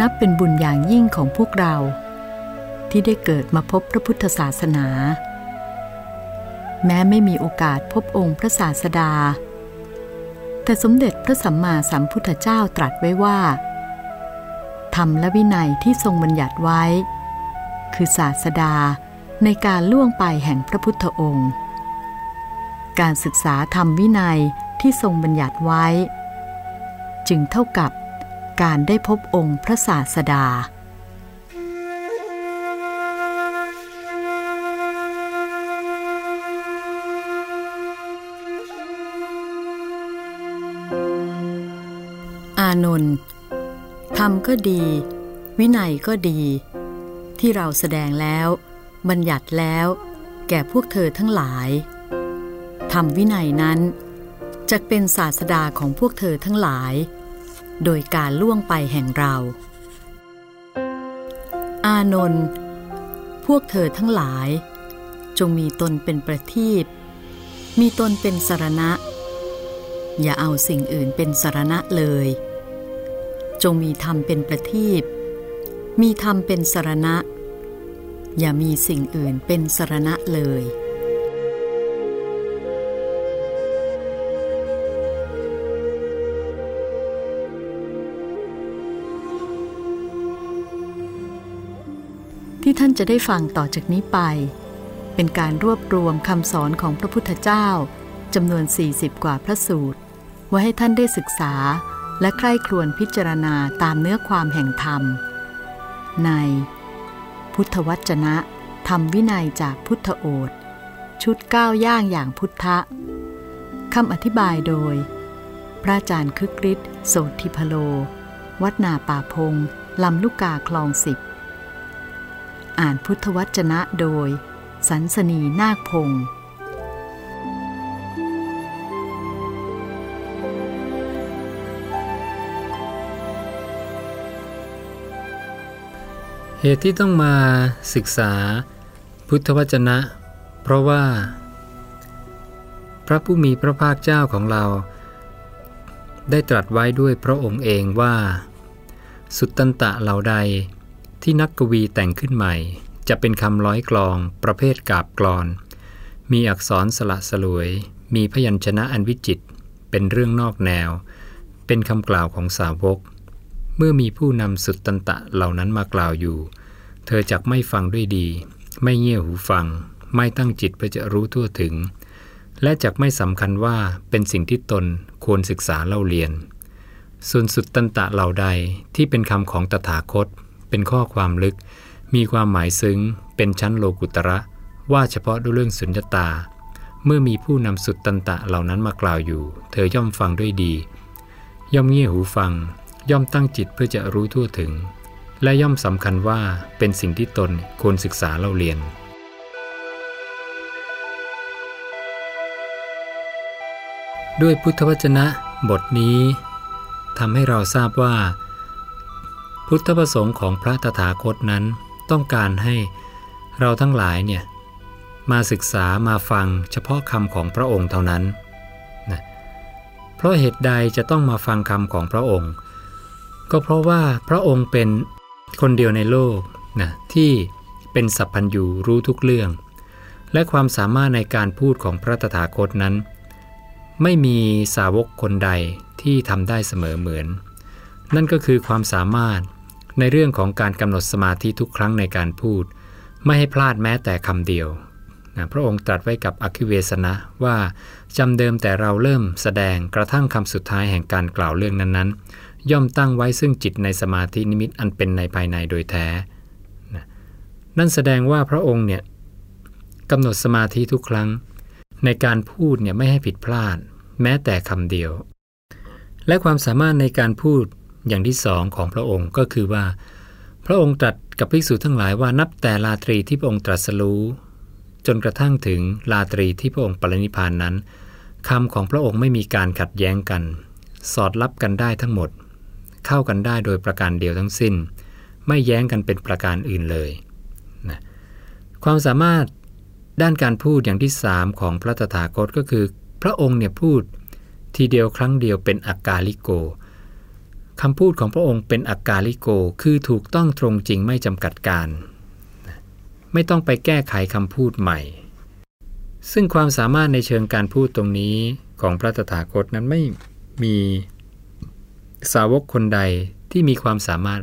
นับเป็นบุญอย่างยิ่งของพวกเรา ที่ได้เกิดมาพบพระพุทธศาสนา แม้ไม่มีโอกาสพบองค์พระศาสดา แต่สมเด็จพระสัมมาสัมพุทธเจ้าตรัสไว้ว่าธรรมและวินัยที่ทรงบัญญัติไว้ คือศาสดาในการล่วงไปแห่งพระพุทธองค์ การศึกษาธรรมวินัยที่ทรงบัญญัติไว้ จึงเท่ากับ การได้พบองค์พระศาสดา อานนท์ธรรมก็ดี วินัยก็ดี ที่เราแสดงแล้วบัญญัติแล้วแก่พวกเธอทั้งหลายธรรมวินัยนั้นจะเป็นศาสดาของพวกเธอทั้งหลาย โดยการล่วงไปแห่งเรา อานนท์พวกเธอทั้งหลาย จงมีตนเป็นประทีปมีตนเป็นสารณะ อย่าเอาสิ่งอื่นเป็นสารณะเลย จงมีธรรมเป็นประทีปมีธรรมเป็นสารณะ อย่ามีสิ่งอื่นเป็นสารณะเลย ที่ท่านจะได้ฟังต่อจากนี้ไป เป็นการรวบรวมคำสอนของพระพุทธเจ้าจำนวน 40 กว่าพระสูตร ไว้ให้ท่านได้ศึกษาและใคร่ครวญพิจารณาตามเนื้อความแห่งธรรม ใน พุทธวจนะ ธรรมวินัยจากพุทธโอษชุดก้าวย่างอย่างพุทธะคำอธิบายโดย พระอาจารย์คึกฤทธิ์โสธิพโล วัดนาป่าพง ลำลูกกาคลองสิบ อ่านพุทธวจนะโดย สันสนีนาคพงศ์เหตุที่ต้องมาศึกษาพุทธวจนะ เพราะว่า พระผู้มีพระภาคเจ้าของเรา ได้ตรัสไว้ด้วยพระองค์เองว่า สุตตันตะเหล่าใด ที่นักกวีแต่งขึ้นใหม่ จะเป็นคำร้อยกลอง ประเภทกาบกลอน มีอักษรสละสลวย มีพยัญชนะอันวิจิต เป็นเรื่องนอกแนว เป็นคำกล่าวของสาวก เมื่อมีผู้นำสุดตันตะเหล่านั้นมากล่าวอยู่ เธอจักไม่ฟังด้วยดี ไม่เงี่ยหูฟัง ไม่ตั้งจิตเพื่อจะรู้ทั่วถึง และจักไม่สำคัญว่าเป็นสิ่งที่ตนควรศึกษาเล่าเรียน ส่วนสุดตันตะเหล่าใดที่เป็นคำของตถาคต เป็นข้อความลึก มีความหมายซึ้ง เป็นชั้นโลกุตระ ว่าเฉพาะด้วยเรื่องสุญญตา เมื่อมีผู้นำสุดตันตะเหล่านั้นมากล่าวอยู่ เธอย่อมฟังด้วยดี ย่อมเงี่ยหูฟัง ย่อมตั้งจิตเพื่อจะรู้ทั่วถึง และย่อมสำคัญว่าเป็นสิ่งที่ตนควรศึกษาเล่าเรียนด้วยพุทธวจนะ บทนี้ทำให้เราทราบว่า พุทธประสงค์ของพระตถาคตนั้นต้องการให้เราทั้งหลายเนี่ยมาศึกษามาฟังเฉพาะคำของพระองค์เท่านั้นนะเพราะเหตุใดจะต้องมาฟังคำของพระองค์ ก็เพราะว่าพระองค์เป็นคนเดียวในโลกนะที่เป็นสัพพัญญูรู้ทุกเรื่อง และความสามารถในการพูดของพระตถาคตนั้น ไม่มีสาวกคนใดที่ทำได้เสมอเหมือน นั่นก็คือความสามารถ ในเรื่องของการกำหนดสมาธิทุกครั้งในการพูด ไม่ให้พลาดแม้แต่คำเดียวนะพระองค์ตรัสไว้กับอคิเวสนะว่าจำเดิมแต่เราเริ่มแสดงกระทั่งคำสุดท้ายแห่งการกล่าวเรื่องนั้นๆ ย่อมตั้งไว้ซึ่งจิตในสมาธินิมิตอันเป็นในภายในโดยแท้นะนั่นแสดงว่าพระองค์เนี่ยกำหนดสมาธิทุกครั้ง ในการพูดเนี่ยไม่ให้ผิดพลาด แม้แต่คำเดียว และความสามารถในการพูด อย่างที่สองของพระองค์ก็คือว่า พระองค์ตรัสกับภิกษุทั้งหลายว่านับแต่ลาตรีที่พระองค์ตรัสรู้จนกระทั่งถึงลาตรีที่พระองค์ปรินิพานนั้นคำของพระองค์ไม่มีการขัดแย้งกัน สอดรับกันได้ทั้งหมด เข้ากันได้โดยประการเดียวทั้งสิ้น ไม่แย้งกันเป็นประการอื่นเลยนะความสามารถด้านการพูดอย่างที่สามของพระตถาคตก็คือ พระองค์เนี่ยพูดทีเดียวครั้งเดียวเป็นอากาลิโก คำพูดของพระองค์เป็นอากาลิโก คือถูกต้องตรงจริงไม่จำกัดการ ไม่ต้องไปแก้ไขคำพูดใหม่ ซึ่งความสามารถในเชิงการพูดตรงนี้ของพระตถาคตนั้นไม่มีสาวกคนใดที่มีความสามารถ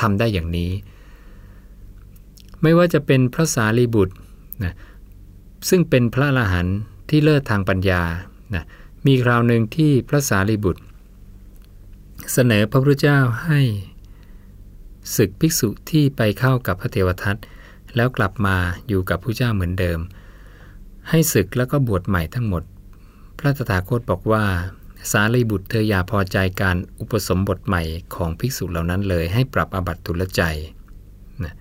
ทำได้อย่างนี้ ไม่ว่าจะเป็นพระสารีบุตรนะซึ่งเป็นพระอรหันต์ที่เลิศทางปัญญานะมีคราวหนึ่งที่พระสารีบุตร เสนอพระพุทธเจ้าให้ศึกภิกษุที่ไปเข้ากับพระเทวทัตแล้วกลับมาอยู่กับพระเจ้าเหมือนเดิม ให้ศึกแล้วก็บวชใหม่ทั้งหมด พระตถาคตบอกว่า สารีบุตรเธออย่าพอใจการอุปสมบทใหม่ของภิกษุเหล่านั้นเลยให้ปรับอบัตทุลใจนะ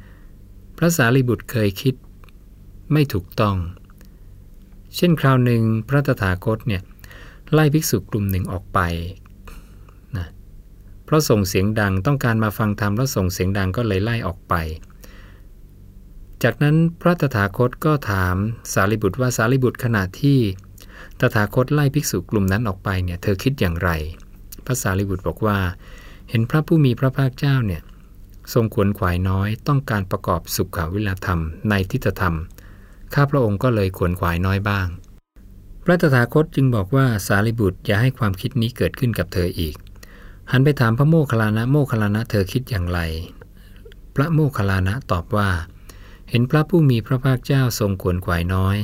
พระสารีบุตรเคยคิดไม่ถูกต้อง เช่นคราวหนึ่งพระตถาคตเนี่ยไล่ภิกษุกลุ่มหนึ่งออกไป เพราะส่งเสียงดังต้องการมาฟังธรรมแล้วส่งเสียงดังก็เลยไล่ออกไป จากนั้นพระตถาคตก็ถามสารีบุตรว่าสารีบุตรขณะที่ตถาคตไล่ภิกษุกลุ่มนั้นออกไปเนี่ยเธอคิดอย่างไร พระสารีบุตรบอกว่า เห็นพระผู้มีพระภาคเจ้าเนี่ยทรงขวนขวายน้อย ต้องการประกอบสุขวิลธรรมในทิฏฐธรรม ข้าพระองค์ก็เลยขวนขวายน้อยบ้าง พระตถาคตจึงบอกว่าสารีบุตรอย่าให้ความคิดนี้เกิดขึ้นกับเธออีก หันไปถามพระโมคคัลลานะโมคคัลลานะเธอคิดอย่างไร พระโมคคัลลานะตอบว่า เห็นพระผู้มีพระภาคเจ้าทรงขวนขวายน้อย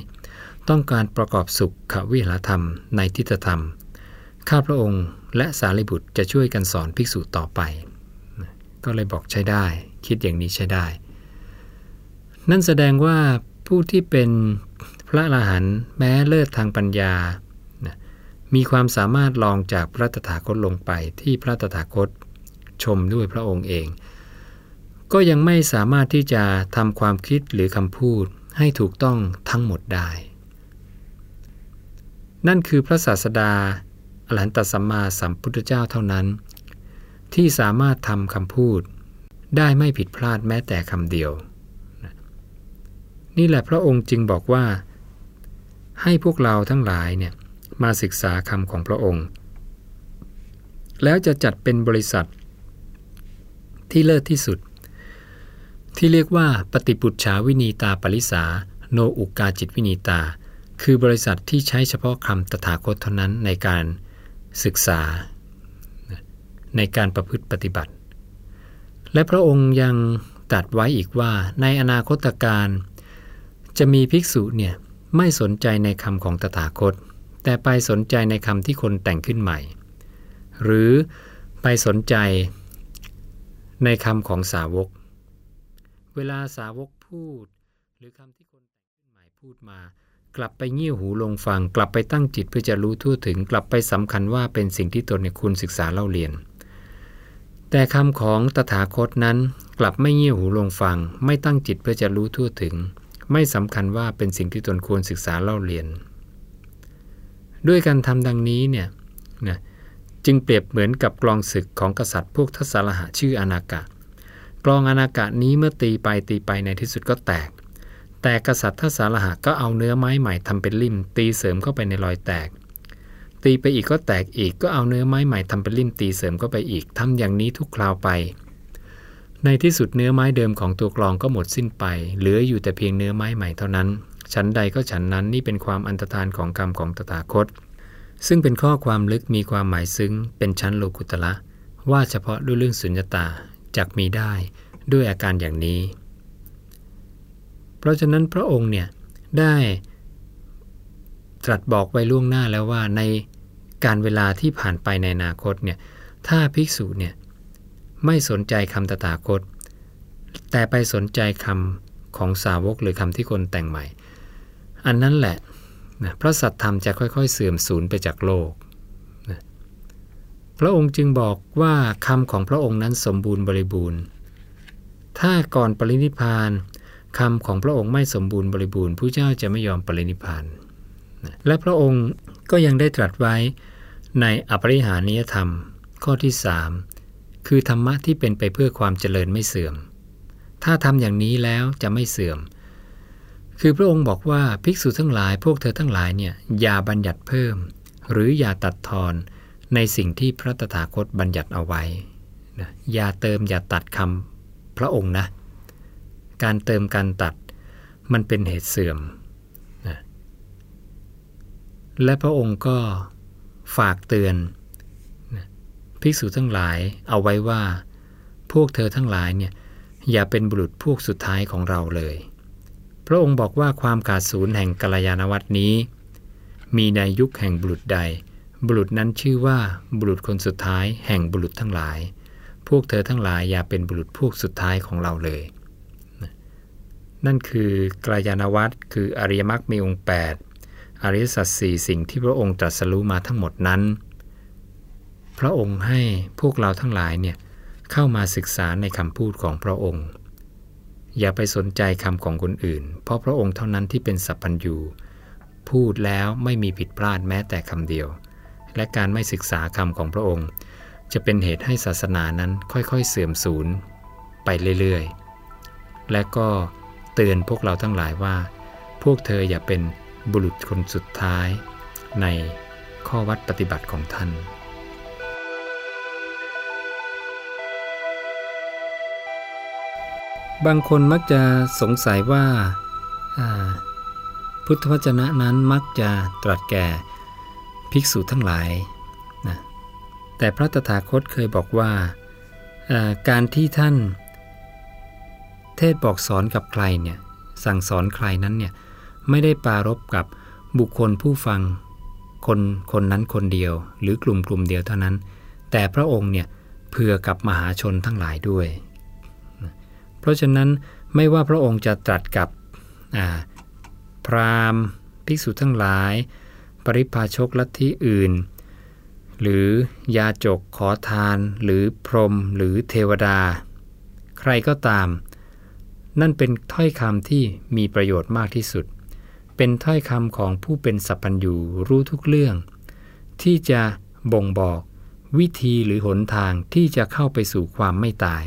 ต้องการประกอบสุขขวิหารธรรมในทิฏฐธรรม ข้าพระองค์และสารีบุตรจะช่วยกันสอนภิกษุต่อไป ก็เลยบอกใช้ได้ คิดอย่างนี้ใช้ได้ นั่นแสดงว่าผู้ที่เป็นพระอรหันต์แม้เลิศทางปัญญา มีความสามารถลองจากพระตถาคตลงไปที่พระตถาคตชมด้วยพระองค์เอง ก็ยังไม่สามารถที่จะทำความคิดหรือคำพูดให้ถูกต้องทั้งหมดได้ นั่นคือพระศาสดาอรหันตสัมมาสัมพุทธเจ้าเท่านั้น ที่สามารถทำคำพูด ได้ไม่ผิดพลาดแม้แต่คำเดียว นี่แหละพระองค์จึงบอกว่า ให้พวกเราทั้งหลายเนี่ย มาศึกษาคำของพระองค์ แล้วจะจัดเป็นบริษัท ที่เลิศที่สุด ที่เรียกว่าปฏิปุจฉาวินีตาปริสาโนอุกาจิตวินีตา คือบริษัทที่ใช้เฉพาะคำตถาคตเท่านั้นในการศึกษา ในการประพฤติปฏิบัติ และพระองค์ยังตัดไว้อีกว่าในอนาคตการ จะมีภิกษุเนี่ยไม่สนใจในคำของตถาคต แต่ไปสนใจในคำที่คนแต่งขึ้นใหม่ หรือไปสนใจในคำของสาวก เวลาสาวกพูด หรือคำที่คนแต่งขึ้นใหม่พูดมา กลับไปเงี่ยหูลงฟัง กลับไปตั้งจิตเพื่อจะรู้ทั่วถึง กลับไปสำคัญว่าเป็นสิ่งที่ตนในคุณศึกษาเล่าเรียน แต่คำของตถาคตนั้น กลับไม่เงี่ยหูลงฟัง ไม่ตั้งจิตเพื่อจะรู้ทั่วถึง ไม่สำคัญว่าเป็นสิ่งที่ตนควรศึกษาเล่าเรียน ด้วยการทำดังนี้เนี่ยนะจึงเปรียบเหมือนกับกลองศึกของกษัตริย์พวกทศรหะชื่ออนากะกลองอนากะนี้เมื่อตีไปตีไปในที่สุดก็แตก แต่กษัตริย์ทศาลหะก็เอาเนื้อไม้ใหม่ทำเป็นลิ่ม ตีเสริมเข้าไปในรอยแตก ตีไปอีกก็แตกอีกก็เอาเนื้อไม้ใหม่ทำเป็นลิ่มตีเสริมเข้าไปอีกทำอย่างนี้ทุกคราวไป ในที่สุดเนื้อไม้เดิมของตัวกลองก็หมดสิ้นไป เหลืออยู่แต่เพียงเนื้อไม้ใหม่เท่านั้น ชั้นใดก็ฉันนั้นนี่เป็นความอันตรธานของกรรมของตถาคต ซึ่งเป็นข้อความลึกมีความหมายซึ้ง เป็นชั้นโลกุตละ ว่าเฉพาะด้วยเรื่องสุญญตาจักมีได้ด้วยอาการอย่างนี้ เพราะฉะนั้นพระองค์เนี่ยได้ตรัสบอกไว้ล่วงหน้าแล้วว่าในการเวลาที่ผ่านไปในอนาคตเนี่ยถ้าภิกษุเนี่ยไม่สนใจคำตถาคต แต่ไปสนใจคำของสาวกหรือคำที่คนแต่งใหม่ อันนั้นแหละนะพระสัตธรรมจะค่อยๆ เสื่อมสูญไปจากโลกนะพระองค์จึงบอกว่าคำของพระองค์นั้นสมบูรณ์บริบูรณ์ ถ้าก่อนปรินิพานคำของพระองค์ไม่สมบูรณ์บริบูรณ์ผู้เจ้าจะไม่ยอมปรินิพานและพระองค์ก็ยังได้ตรัสไว้ในอปริหานิยธรรม ข้อที่สคือธรรมะที่เป็นไปเพื่อความเจริญไม่เสื่อม ถ้าทำอย่างนี้แล้วจะไม่เสื่อม คือพระองค์บอกว่าภิกษุทั้งหลายพวกเธอทั้งหลายเนี่ยอย่าบัญญัติเพิ่ม หรืออย่าตัดทอนในสิ่งที่พระตถาคตบัญญัติเอาไว้นะอย่าเติมอย่าตัดคำพระองค์นะ การเติมการตัดมันเป็นเหตุเสื่อมนะและพระองค์ก็ฝากเตือนนะภิกษุทั้งหลายเอาไว้ว่า พวกเธอทั้งหลายเนี่ยอย่าเป็นบุรุษพวกสุดท้ายของเราเลย พระองค์บอกว่าความขาดศูนย์แห่งกัลยาณวัตนี้ มีในยุคแห่งบุรุษใด บุรุษนั้นชื่อว่าบุรุษคนสุดท้ายแห่งบุรุษทั้งหลาย พวกเธอทั้งหลายอย่าเป็นบุรุษพวกสุดท้ายของเราเลย นั่นคือกัลยาณวัตคืออริยมรรคมีองค์ 8 อริยสัจสี่สิ่งที่พระองค์ตรัสรู้มาทั้งหมดนั้น พระองค์ให้พวกเราทั้งหลายเนี่ยเข้ามาศึกษาในคำพูดของพระองค์ อย่าไปสนใจคำของคนอื่น เพราะพระองค์เท่านั้นที่เป็นสัพพัญญูพูดแล้วไม่มีผิดพลาดแม้แต่คำเดียว และการไม่ศึกษาคำของพระองค์ จะเป็นเหตุให้ศาสนานั้นค่อยๆเสื่อมสูญไปเรื่อยๆ และก็เตือนพวกเราทั้งหลายว่า พวกเธออย่าเป็นบุรุษคนสุดท้ายในข้อวัดปฏิบัติของท่าน บางคนมักจะสงสัยว่าพุทธวจนะนั้นมักจะตรัสแก่ภิกษุทั้งหลายนะแต่พระตถาคตเคยบอกว่าการที่ท่านเทศบอกสอนกับใครเนี่ยสั่งสอนใครนั้นเนี่ยไม่ได้ปารบกับบุคคลผู้ฟังคนคนนั้นคนเดียว หรือกลุ่มกลุ่มเดียวเท่านั้น แต่พระองค์เนี่ยเผื่อกับมหาชนทั้งหลายด้วย เพราะฉะนั้นไม่ว่าพระองค์จะตรัสกับพราหมณ์ ภิกษุทั้งหลาย ปริพาชกลัทธิอื่น หรือยาจกขอทาน หรือพรหมหรือเทวดา ใครก็ตาม นั่นเป็นถ้อยคำที่มีประโยชน์มากที่สุด เป็นถ้อยคำของผู้เป็นสัพพัญญูรู้ทุกเรื่อง ที่จะบ่งบอกวิธีหรือหนทางที่จะเข้าไปสู่ความไม่ตาย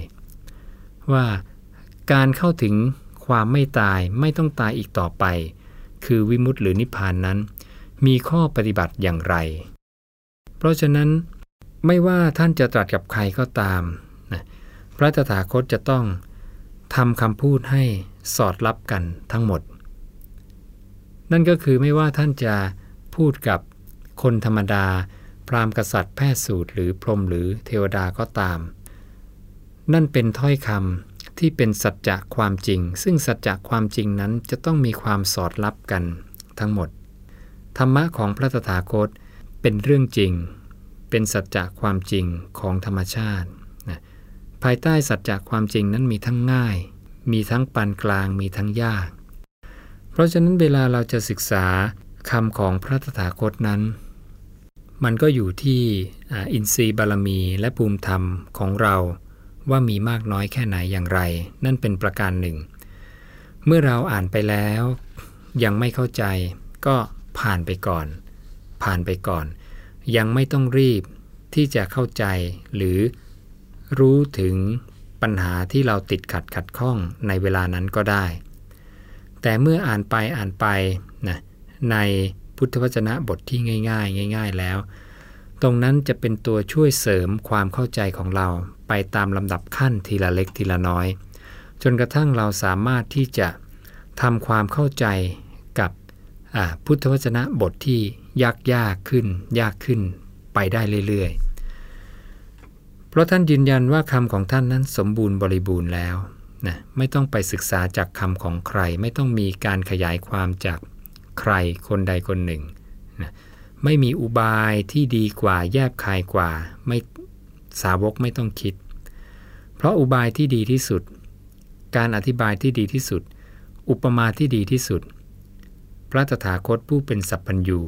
ว่า การเข้าถึงความไม่ตายไม่ต้องตายอีกต่อไป คือวิมุตติหรือนิพพานนั้น มีข้อปฏิบัติอย่างไร เพราะฉะนั้นไม่ว่าท่านจะตรัสกับใครก็ตามนะพระตถาคตจะต้องทำคำพูดให้สอดรับกันทั้งหมด นั่นก็คือไม่ว่าท่านจะพูดกับคนธรรมดา พราหมณ์กษัตริย์แพทย์สูตรหรือพรหมหรือเทวดาก็ตาม นั่นเป็นถ้อยคำ ที่เป็นสัจจะความจริง ซึ่งสัจจะความจริงนั้นจะต้องมีความสอดรับกันทั้งหมด ธรรมะของพระตถาคตเป็นเรื่องจริง เป็นสัจจะความจริงของธรรมชาตินะภายใต้สัจจะความจริงนั้นมีทั้งง่าย มีทั้งปานกลางมีทั้งยาก เพราะฉะนั้นเวลาเราจะศึกษาคำของพระตถาคตนั้น มันก็อยู่ที่อินทรีย์บารมีและภูมิธรรมของเรา ว่ามีมากน้อยแค่ไหนอย่างไร นั่นเป็นประการหนึ่ง เมื่อเราอ่านไปแล้ว ยังไม่เข้าใจ ก็ผ่านไปก่อน ผ่านไปก่อน ยังไม่ต้องรีบที่จะเข้าใจ หรือรู้ถึงปัญหาที่เราติดขัดขัดข้องในเวลานั้นก็ได้ แต่เมื่ออ่านไปอ่านไปนะในพุทธวจนะบทที่ง่าย ๆ ง่าย ๆ แล้ว ตรงนั้นจะเป็นตัวช่วยเสริมความเข้าใจของเรา ไปตามลำดับขั้นทีละเล็กทีละน้อย จนกระทั่งเราสามารถที่จะทำความเข้าใจกับพุทธวจนะบทที่ยากยากขึ้น ยากขึ้นไปได้เรื่อยๆ เพราะท่านยืนยันว่าคำของท่านนั้นสมบูรณ์บริบูรณ์แล้วนะไม่ต้องไปศึกษาจากคำของใคร ไม่ต้องมีการขยายความจากใครคนใดคนหนึ่งนะไม่มีอุบายที่ดีกว่าแยบคายกว่า ไม่ สาวกไม่ต้องคิด เพราะอุบายที่ดีที่สุด การอธิบายที่ดีที่สุด อุปมาที่ดีที่สุด พระตถาคตผู้เป็นสัพพัญญู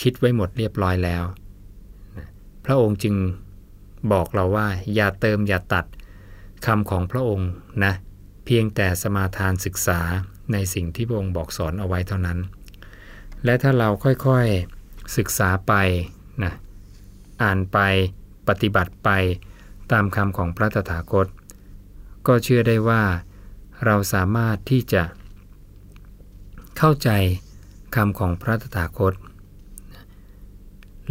คิดไว้หมดเรียบร้อยแล้ว พระองค์จึงบอกเราว่า อย่าเติมอย่าตัดคำของพระองค์นะเพียงแต่สมาทานศึกษาในสิ่งที่พระองค์บอกสอนเอาไว้เท่านั้น และถ้าเราค่อยๆศึกษาไปนะอ่านไป ปฏิบัติไปตามคำของพระตถาคต ก็เชื่อได้ว่า เราสามารถที่จะ เข้าใจคำของพระตถาคต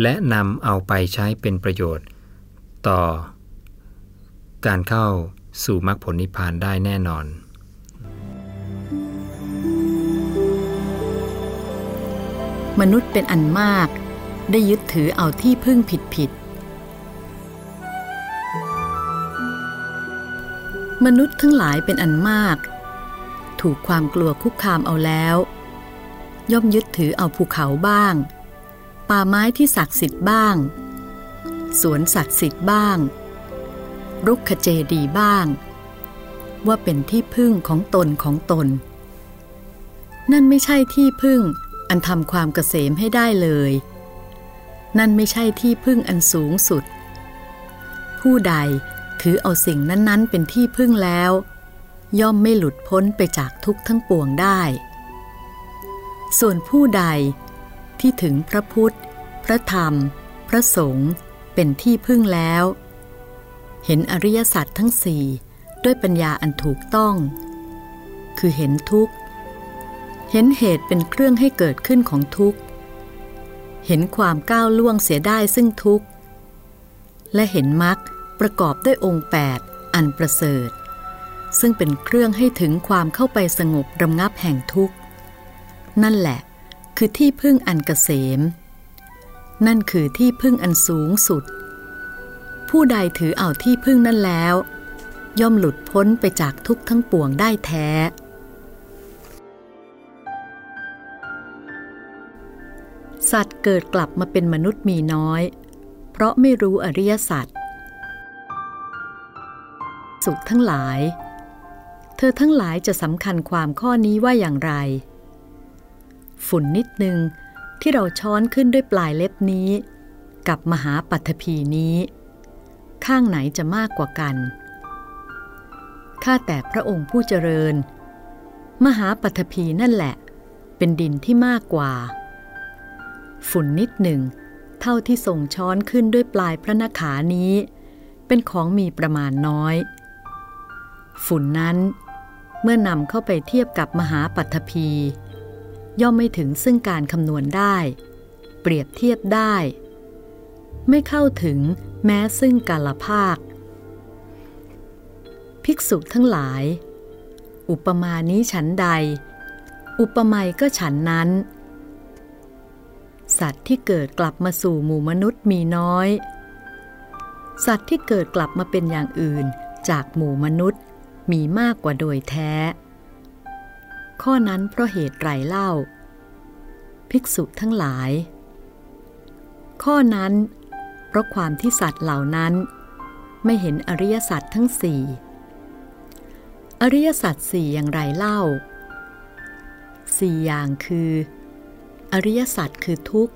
และนำเอาไปใช้เป็นประโยชน์ ต่อ การเข้าสู่มรรคผลนิพพานได้แน่นอนมนุษย์เป็นอันมาก ได้ยึดถือเอาที่พึ่งผิดผิด มนุษย์ทั้งหลายเป็นอันมาก ถูกความกลัวคุกคามเอาแล้ว ย่อมยึดถือเอาภูเขาบ้าง ป่าไม้ที่ศักดิ์สิทธิ์บ้าง สวนศักดิ์สิทธิ์บ้าง รุกขเจดีบ้าง ว่าเป็นที่พึ่งของตนของตน นั่นไม่ใช่ที่พึ่งอันทำความเกษมให้ได้เลย นั่นไม่ใช่ที่พึ่งอันสูงสุด ผู้ใด ถือเอาสิ่งนั้นๆ เป็นที่พึ่งแล้ว ย่อมไม่หลุดพ้นไปจากทุกทั้งปวงได้ ส่วนผู้ใดที่ถึงพระพุทธ พระธรรม พระสงฆ์เป็นที่พึ่งแล้ว เห็นอริยสัจทั้งสี่ด้วยปัญญาอันถูกต้อง คือเห็นทุกข์ เห็นเหตุเป็นเครื่องให้เกิดขึ้นของทุกข์ เห็นความก้าวล่วงเสียได้ซึ่งทุกข์ และเห็นมรรค ประกอบด้วยองค์ 8 อันประเสริฐ ซึ่งเป็นเครื่องให้ถึงความเข้าไปสงบรำงับแห่งทุกข์ นั่นแหละ คือที่พึ่งอันเกษม นั่นคือที่พึ่งอันสูงสุด ผู้ใดถือเอาที่พึ่งนั้นแล้ว ย่อมหลุดพ้นไปจากทุกข์ทั้งปวงได้แท้ สัตว์เกิดกลับมาเป็นมนุษย์มีน้อย เพราะไม่รู้อริยสัจ สุขทั้งหลาย เธอทั้งหลายจะสำคัญความข้อนี้ว่าอย่างไร ฝุ่นนิดหนึ่งที่เราช้อนขึ้นด้วยปลายเล็บนี้ กับมหาปัทภีนี้ ข้างไหนจะมากกว่ากัน ข้าแต่พระองค์ผู้เจริญ มหาปัทภีนั่นแหละ เป็นดินที่มากกว่า ฝุ่นนิดหนึ่ง เท่าที่ส่งช้อนขึ้นด้วยปลายพระนขานี้ เป็นของมีประมาณน้อย ฝุ่นนั้นเมื่อนำเข้าไปเทียบกับมหาปัทภีย่อมไม่ถึงซึ่งการคำนวณได้ เปรียบเทียบได้ ไม่เข้าถึงแม้ซึ่งกาลภาค ภิกษุทั้งหลาย อุปมานี้ฉันใด อุปไมยก็ฉันนั้น สัตว์ที่เกิดกลับมาสู่หมู่มนุษย์มีน้อย สัตว์ที่เกิดกลับมาเป็นอย่างอื่นจากหมู่มนุษย์ มีมากกว่าโดยแท้ ข้อนั้นเพราะเหตุไรเล่า ภิกษุทั้งหลาย ข้อนั้น เพราะความที่สัตว์เหล่านั้น ไม่เห็นอริยสัจทั้งสี่อริยสัจสี่อย่างไรเล่าสี่อย่างคือ อริยสัจคือทุกข์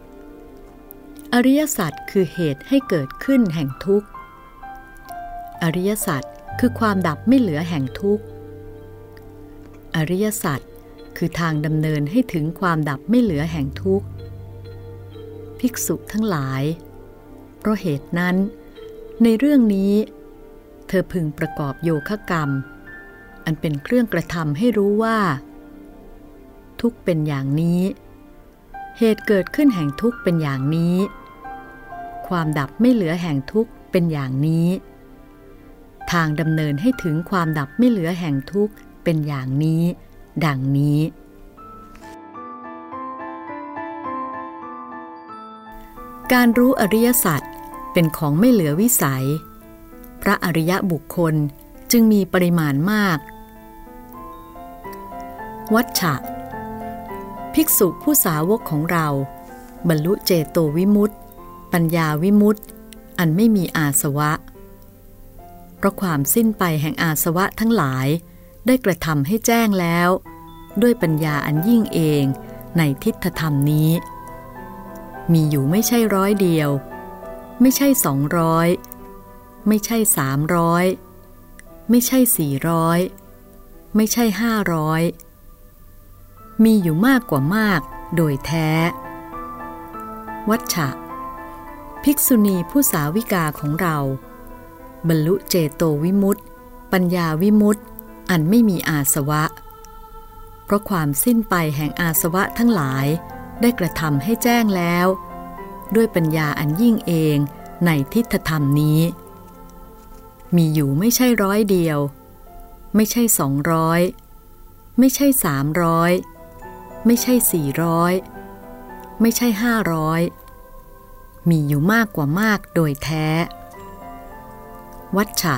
อริยสัจคือเหตุให้เกิดขึ้นแห่งทุกข์ อริยสัจ คือความดับไม่เหลือแห่งทุกข์ อริยสัจคือทางดำเนินให้ถึงความดับไม่เหลือแห่งทุกข์ ภิกษุทั้งหลาย เพราะเหตุนั้น ในเรื่องนี้ เธอพึงประกอบโยคะกรรม อันเป็นเครื่องกระทำให้รู้ว่า ทุกเป็นอย่างนี้ เหตุเกิดขึ้นแห่งทุกเป็นอย่างนี้ ความดับไม่เหลือแห่งทุกเป็นอย่างนี้ ทางดำเนินให้ถึงความดับไม่เหลือแห่งทุกเป็นอย่างนี้ ดังนี้ การรู้อริยสัจเป็นของไม่เหลือวิสัย พระอริยบุคคลจึงมีปริมาณมาก วัชชะ ภิกษุผู้สาวกของเรา บรรลุเจโตวิมุตติ ปัญญาวิมุตติ อันไม่มีอาสวะ เพราะความสิ้นไปแห่งอาสวะทั้งหลาย ได้กระทำให้แจ้งแล้ว ด้วยปัญญาอันยิ่งเองในทิฏฐธรรมนี้ มีอยู่ไม่ใช่ร้อยเดียว ไม่ใช่สองร้อยไม่ใช่สามร้อยไม่ใช่สี่ร้อยไม่ใช่ห้าร้อยมีอยู่มากกว่ามากโดยแท้ วัชชะ ภิกษุณีผู้สาวิกาของเรา บรรลุเจโตวิมุตติปัญญาวิมุตติอันไม่มีอาสวะ เพราะความสิ้นไปแห่งอาสวะทั้งหลายได้กระทำให้แจ้งแล้ว ด้วยปัญญาอันยิ่งเองในทิฏฐธรรมนี้ มีอยู่ไม่ใช่ร้อยเดียว ไม่ใช่สองร้อยไม่ใช่สามร้อยไม่ใช่สี่ร้อยไม่ใช่ห้าร้อยมีอยู่มากกว่ามากโดยแท้ วัชชะ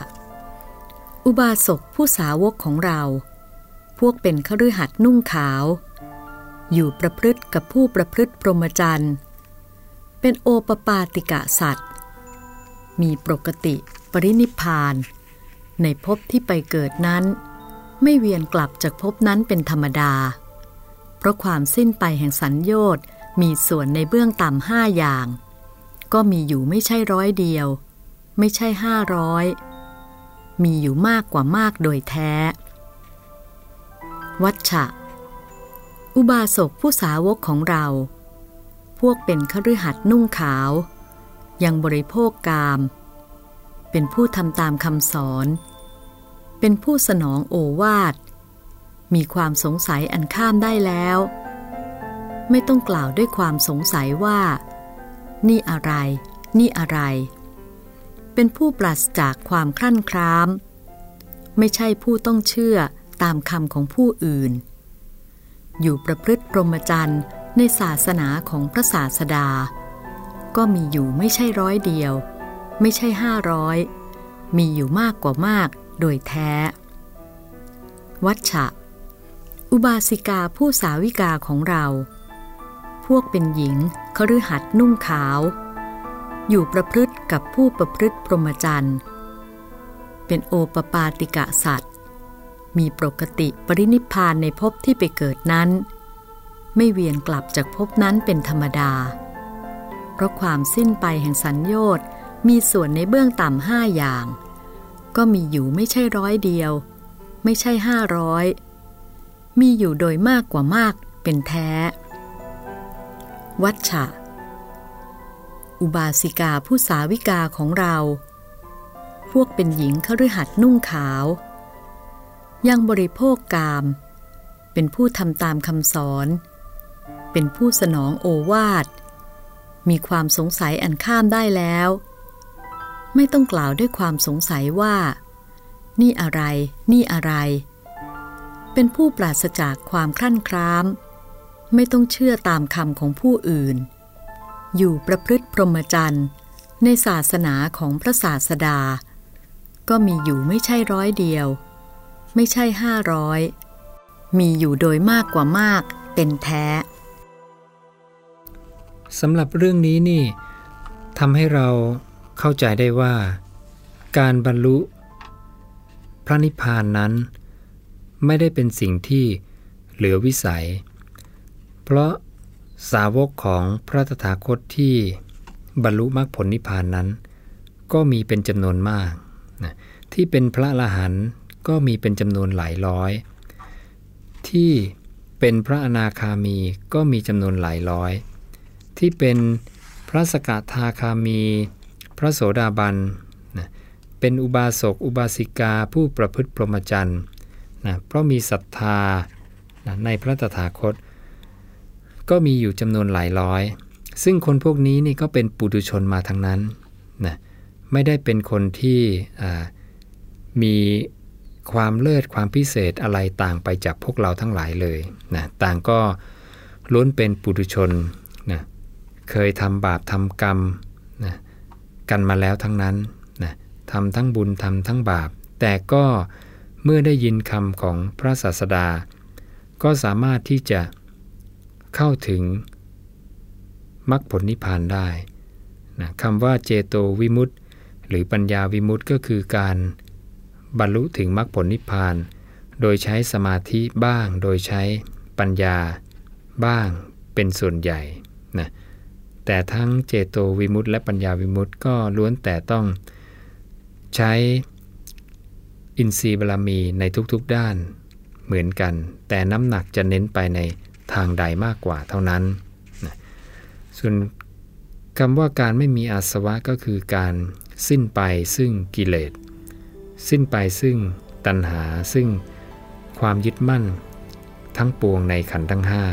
อุบาสกผู้สาวกของเรา พวกเป็นขรือหัดนุ่งขาว อยู่ประพฤติกับผู้ประพฤติพรหมจรรย์ เป็นโอปปาติกะสัตว์ มีปกติปรินิพาน ในภพที่ไปเกิดนั้น ไม่เวียนกลับจากภพนั้นเป็นธรรมดา เพราะความสิ้นไปแห่งสัญญอดมีส่วนในเบื้องต่ำห้าอย่าง ก็มีอยู่ไม่ใช่ร้อยเดียว ไม่ใช่ห้าร้อยมีอยู่มากกว่ามากโดยแท้ วัชชะ อุบาสกผู้สาวกของเรา พวกเป็นขรือหัดนุ่งขาว ยังบริโภคกาม เป็นผู้ทำตามคำสอน เป็นผู้สนองโอวาท มีความสงสัยอันข้ามได้แล้ว ไม่ต้องกล่าวด้วยความสงสัยว่า นี่อะไร นี่อะไร เป็นผู้ปราศจากความคลั่นคล้าม ไม่ใช่ผู้ต้องเชื่อตามคำของผู้อื่น อยู่ประพฤติพรหมจรรย์ในศาสนาของพระศาสดา ก็มีอยู่ไม่ใช่ร้อยเดียว ไม่ใช่ห้าร้อยมีอยู่มากกว่ามากโดยแท้ วัชชะ อุบาสิกาผู้สาวิกาของเรา พวกเป็นหญิงคฤหัดนุ่งขาว อยู่ประพฤติกับผู้ประพฤติพรหมจรรย์เป็นโอปปาติกะสัตว์ มีปกติปรินิพานในภพที่ไปเกิดนั้น ไม่เวียนกลับจากภพนั้นเป็นธรรมดา เพราะความสิ้นไปแห่งสัญญอดมีส่วนในเบื้องต่ำห้าอย่าง ก็มีอยู่ไม่ใช่ร้อยเดียว ไม่ใช่ห้าร้อยมีอยู่โดยมากกว่ามากเป็นแท้ วัชชะ อุบาสิกาผู้สาวิกาของเรา พวกเป็นหญิงคฤหัดนุ่งขาว ยังบริโภคกาม เป็นผู้ทำตามคำสอน เป็นผู้สนองโอวาท มีความสงสัยอันข้ามได้แล้ว ไม่ต้องกล่าวด้วยความสงสัยว่า นี่อะไร นี่อะไร เป็นผู้ปราศจากความคลั่นคล้าม ไม่ต้องเชื่อตามคำของผู้อื่น อยู่ประพฤติพรหมจรรย์ในศาสนาของพระศาสดา ก็มีอยู่ไม่ใช่ร้อยเดียว ไม่ใช่ห้าร้อยมีอยู่โดยมากกว่ามากเป็นแท้สำหรับเรื่องนี้นี่ทำให้เราเข้าใจได้ว่า การบรรลุ พระนิพพานนั้น ไม่ได้เป็นสิ่งที่เหลือวิสัย เพราะ สาวกของพระตถาคตที่บรรลุมรรคผลนิพพานนั้น ก็มีเป็นจำนวนมากนะที่เป็นพระอรหันก็มีเป็นจำนวนหลายร้อย ที่เป็นพระอนาคามีก็มีจำนวนหลายร้อย ที่เป็นพระสกทาคามี พระโสดาบันนะเป็นอุบาสกอุบาสิกาผู้ประพฤติพรหมจรรย์นะเพราะมีศรัทธานะในพระตถาคต ก็มีอยู่จำนวนหลายร้อย ซึ่งคนพวกนี้นี่ก็เป็นปุถุชนมาทั้งนั้นนะไม่ได้เป็นคนที่มีความเลิศความพิเศษอะไรต่างไปจากพวกเราทั้งหลายเลยนะต่างก็ล้วนเป็นปุถุชนนะเคยทำบาปทำกรรมนะกันมาแล้วทั้งนั้นนะทำทั้งบุญทำทั้งบาป แต่ก็เมื่อได้ยินคำของพระศาสดา ก็สามารถที่จะ เข้าถึงมรรคผลนิพพานได้นะคำว่าเจโตวิมุตติ หรือปัญญาวิมุตติก็คือการบรรลุถึงมรรคผลนิพพาน โดยใช้สมาธิบ้าง โดยใช้ปัญญาบ้างเป็นส่วนใหญ่นะแต่ทั้งเจโตวิมุตติ และปัญญาวิมุตติก็ล้วนแต่ต้องใช้อินทรีย์บารมีในทุกๆด้านเหมือนกัน แต่น้ำหนักจะเน้นไปใน ทางใดมากกว่าเท่านั้นนะส่วนคำว่าการไม่มีอาสวะก็คือการสิ้นไปซึ่งกิเลส สิ้นไปซึ่งตัณหาซึ่งความยึดมั่น ทั้งปวงในขันธ์ทั้งห้า